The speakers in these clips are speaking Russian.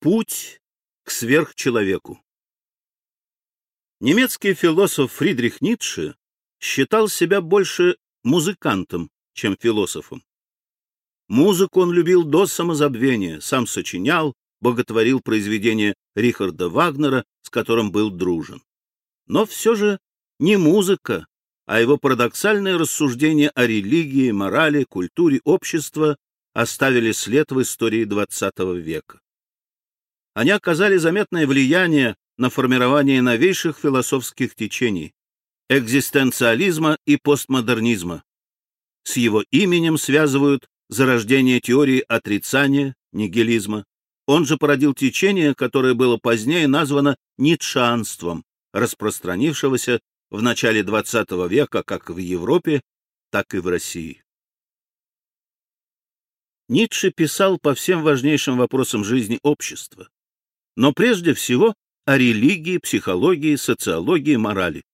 Путь к сверхчеловеку. Немецкий философ Фридрих Ницше считал себя больше музыкантом, чем философом. Музыку он любил до самозабвения, сам сочинял, боготворил произведения Рихарда Вагнера, с которым был дружен. Но все же не музыка, а его парадоксальные рассуждения о религии, морали, культуре общества оставили след в истории XX века. Они оказали заметное влияние на формирование новейших философских течений – экзистенциализма и постмодернизма. С его именем связывают зарождение теории отрицания, нигилизма. Он же породил течение, которое было позднее названо ницшанством, распространившегося в начале XX века как в Европе, так и в России. Ницше писал по всем важнейшим вопросам жизни общества, но прежде всего о религии, психологии, социологии, морали.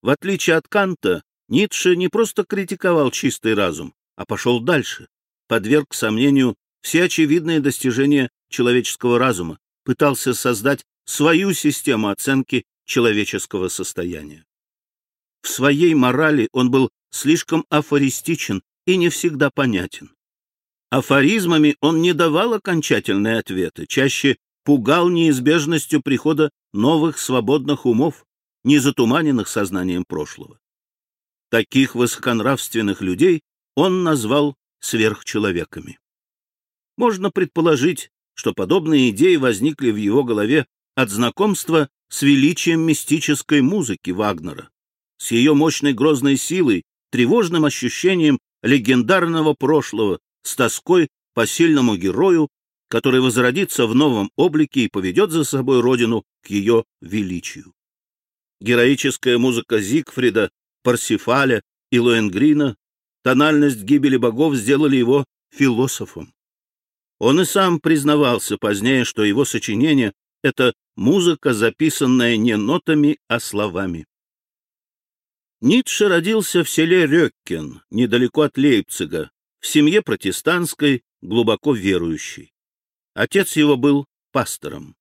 В отличие от Канта, Ницше не просто критиковал чистый разум, а пошел дальше, подверг сомнению все очевидные достижения человеческого разума, пытался создать свою систему оценки человеческого состояния. В своей морали он был слишком афористичен и не всегда понятен. Афоризмами он не давал окончательные ответы, чаще пугал неизбежностью прихода новых свободных умов, не затуманенных сознанием прошлого. Таких высоконравственных людей он назвал сверхчеловеками. Можно предположить, что подобные идеи возникли в его голове от знакомства с величием мистической музыки Вагнера, с ее мощной грозной силой, тревожным ощущением легендарного прошлого, с тоской по сильному герою, который возродится в новом облике и поведет за собой родину к ее величию. Героическая музыка Зигфрида, Парсифаля и Лоенгрина, тональность гибели богов сделали его философом. Он и сам признавался позднее, что его сочинение — это музыка, записанная не нотами, а словами. Ницше родился в селе Рёккен, недалеко от Лейпцига, в семье протестантской, глубоко верующей. Отец его был пастором.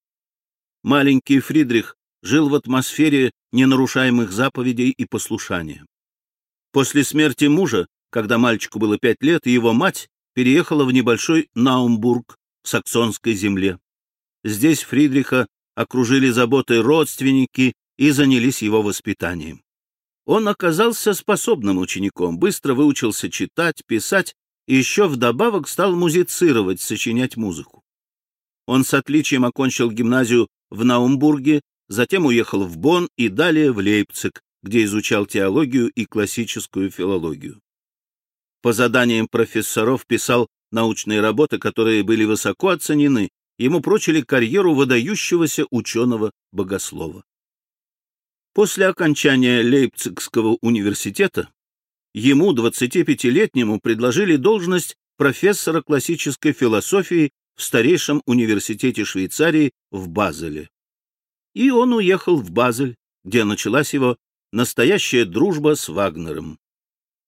Маленький Фридрих жил в атмосфере ненарушаемых заповедей и послушания. После смерти мужа, когда мальчику было пять лет, его мать переехала в небольшой Наумбург в саксонской земле. Здесь Фридриха окружили заботой родственники и занялись его воспитанием. Он оказался способным учеником, быстро выучился читать, писать и еще вдобавок стал музицировать, сочинять музыку. Он с отличием окончил гимназию в Наумбурге, затем уехал в Бонн и далее в Лейпциг, где изучал теологию и классическую филологию. По заданиям профессоров писал научные работы, которые были высоко оценены, ему прочили карьеру выдающегося ученого-богослова. После окончания Лейпцигского университета ему, 25-летнему, предложили должность профессора классической философии в старейшем университете Швейцарии в Базеле. И он уехал в Базель, где началась его настоящая дружба с Вагнером.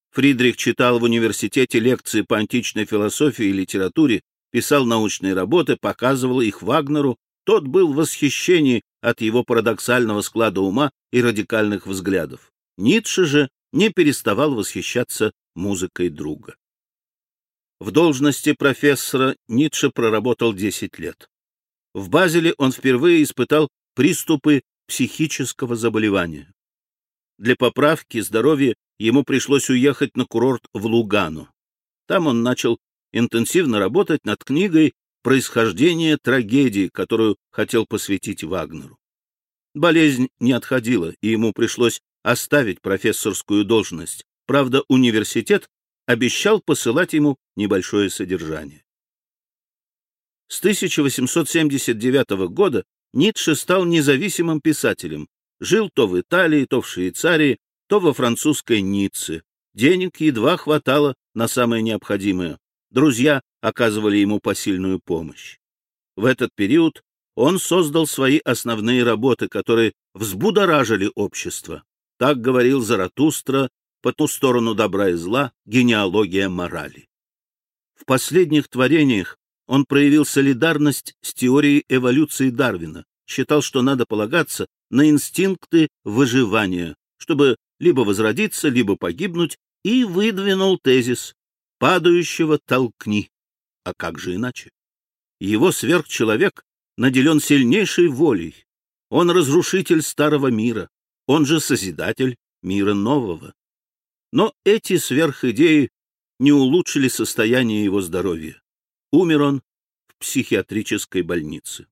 Фридрих читал в университете лекции по античной философии и литературе, писал научные работы, показывал их Вагнеру, тот был в восхищении от его парадоксального склада ума и радикальных взглядов. Ницше же не переставал восхищаться музыкой друга. В должности профессора Ницше проработал 10 лет. В Базеле он впервые испытал приступы психического заболевания. Для поправки здоровья ему пришлось уехать на курорт в Лугану. Там он начал интенсивно работать над книгой «Происхождение трагедии», которую хотел посвятить Вагнеру. Болезнь не отходила, и ему пришлось оставить профессорскую должность. Правда, университет обещал посылать ему небольшое содержание. С 1879 года Ницше стал независимым писателем, жил то в Италии, то в Швейцарии, то во французской Ницце. Денег едва хватало на самое необходимое. Друзья оказывали ему посильную помощь. В этот период он создал свои основные работы, которые взбудоражили общество. Так говорил Заратустра по ту сторону добра и зла, генеалогия морали. В последних творениях Он проявил солидарность с теорией эволюции Дарвина, считал, что надо полагаться на инстинкты выживания, чтобы либо возродиться, либо погибнуть, и выдвинул тезис «падающего толкни». А как же иначе? Его сверхчеловек наделен сильнейшей волей. Он разрушитель старого мира, он же созидатель мира нового. Но эти сверхидеи не улучшили состояние его здоровья. Умер он в психиатрической больнице.